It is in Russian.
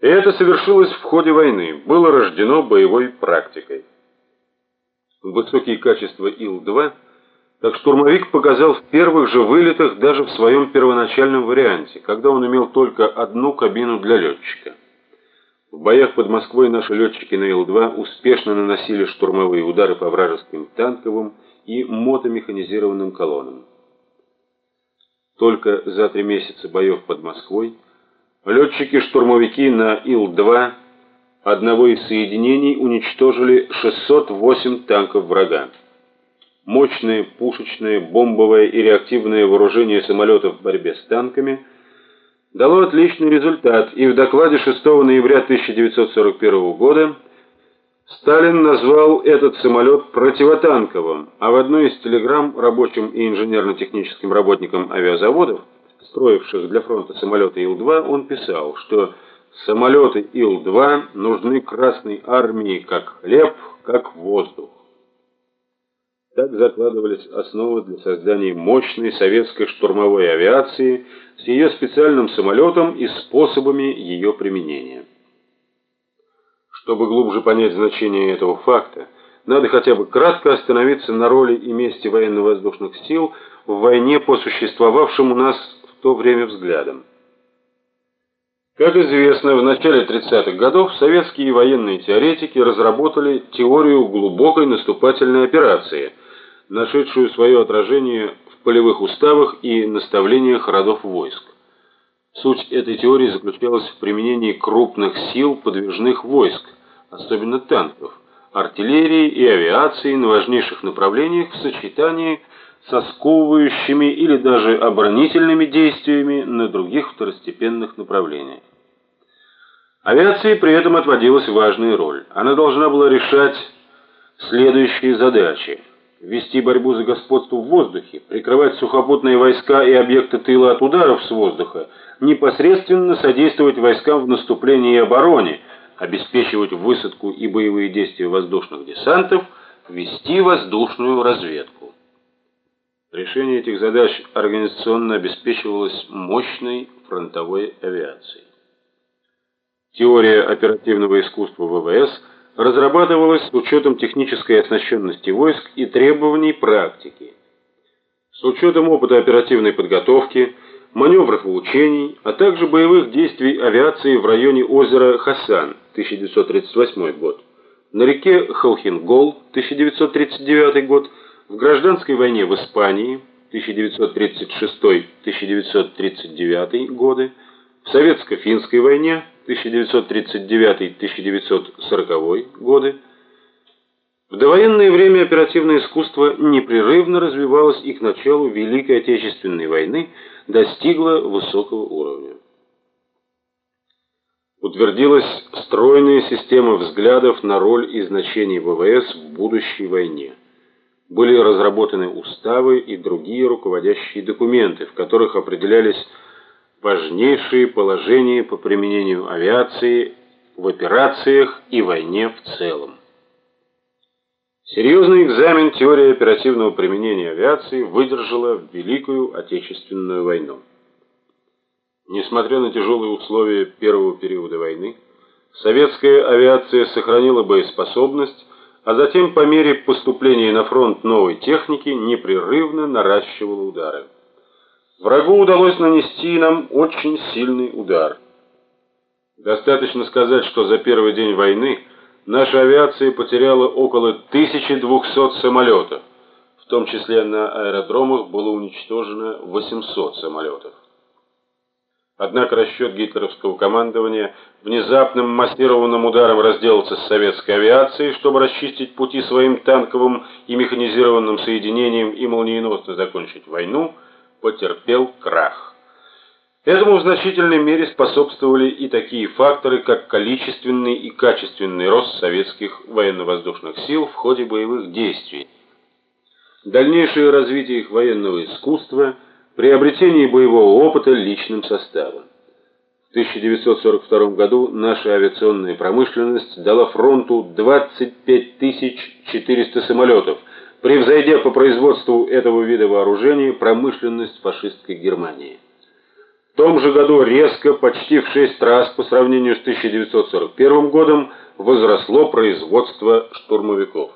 И это совершилось в ходе войны, было рождено боевой практикой. Высокие качества Ил-2 как штурмовик показал в первых же вылетах даже в своем первоначальном варианте, когда он имел только одну кабину для летчика. В боях под Москвой наши летчики на Ил-2 успешно наносили штурмовые удары по вражеским танковым и мотомеханизированным колоннам. Только за три месяца боев под Москвой летчики-штурмовики на Ил-2 одного из соединений уничтожили 608 танков врага. Мощное пушечное, бомбовое и реактивное вооружение самолетов в борьбе с танками дало отличный результат, и в докладе 6 ноября 1941 года Сталин назвал этот самолет противотанковым, а в одной из телеграмм рабочим и инженерно-техническим работникам авиазаводов, строивших для фронта самолеты Ил-2, он писал, что самолеты Ил-2 нужны Красной армии как хлеб, как воздух. Так закладывались основы для создания мощной советской штурмовой авиации с ее специальным самолетом и способами ее применения. Чтобы глубже понять значение этого факта, надо хотя бы кратко остановиться на роли и месте военно-воздушных сил в войне по существовавшим у нас то время взглядам. Как известно, в начале 30-х годов советские военные теоретики разработали теорию глубокой наступательной операции, нашедшую свое отражение в полевых уставах и наставлениях родов войск. Суть этой теории заключалась в применении крупных сил подвижных войск, особенно танков, артиллерии и авиации на важнейших направлениях в сочетании со или даже оборонительными действиями на других второстепенных направлениях. Авиации при этом отводилась важная роль. Она должна была решать следующие задачи: вести борьбу за господство в воздухе, прикрывать сухопутные войска и объекты тыла от ударов с воздуха, непосредственно содействовать войскам в наступлении и обороне, обеспечивать высадку и боевые действия воздушных десантов, вести воздушную разведку. Решение этих задач организационно обеспечивалось мощной фронтовой авиацией. Теория оперативного искусства ВВС разрабатывалась с учетом технической оснащенности войск и требований практики. С учетом опыта оперативной подготовки, маневров и учений, а также боевых действий авиации в районе озера Хасан 1938 год, на реке Холхингол 1939 год, в гражданской войне в Испании 1936-1939 годы, в советско-финской войне 1939-1940 годы, в довоенное время оперативное искусство непрерывно развивалось и к началу Великой Отечественной войны достигло высокого уровня. Утвердилась стройная система взглядов на роль и значение ВВС в будущей войне. Были разработаны уставы и другие руководящие документы, в которых определялись важнейшие положения по применению авиации в операциях и войне в целом. Серьезный экзамен теории оперативного применения авиации выдержала в Великую Отечественную войну. Несмотря на тяжелые условия первого периода войны, советская авиация сохранила боеспособность, а затем по мере поступления на фронт новой техники непрерывно наращивала удары. Врагу удалось нанести нам очень сильный удар. Достаточно сказать, что за первый день войны наша авиация потеряла около 1200 самолетов, в том числе на аэродромах было уничтожено 800 самолетов. Однако расчет гитлеровского командования внезапным массированным ударом разделаться с советской авиацией, чтобы расчистить пути своим танковым и механизированным соединениям и молниеносно закончить войну – потерпел крах. Этому в значительной мере способствовали и такие факторы, как количественный и качественный рост советских военно-воздушных сил в ходе боевых действий, дальнейшее развитие их военного искусства, приобретение боевого опыта личным составом. В 1942 году наша авиационная промышленность дала фронту 25 400 самолетов, превзойдя по производству этого вида вооружений промышленность фашистской Германии. том же году резко, почти в 6 раз по сравнению с 1941 годом, возросло производство штурмовиков.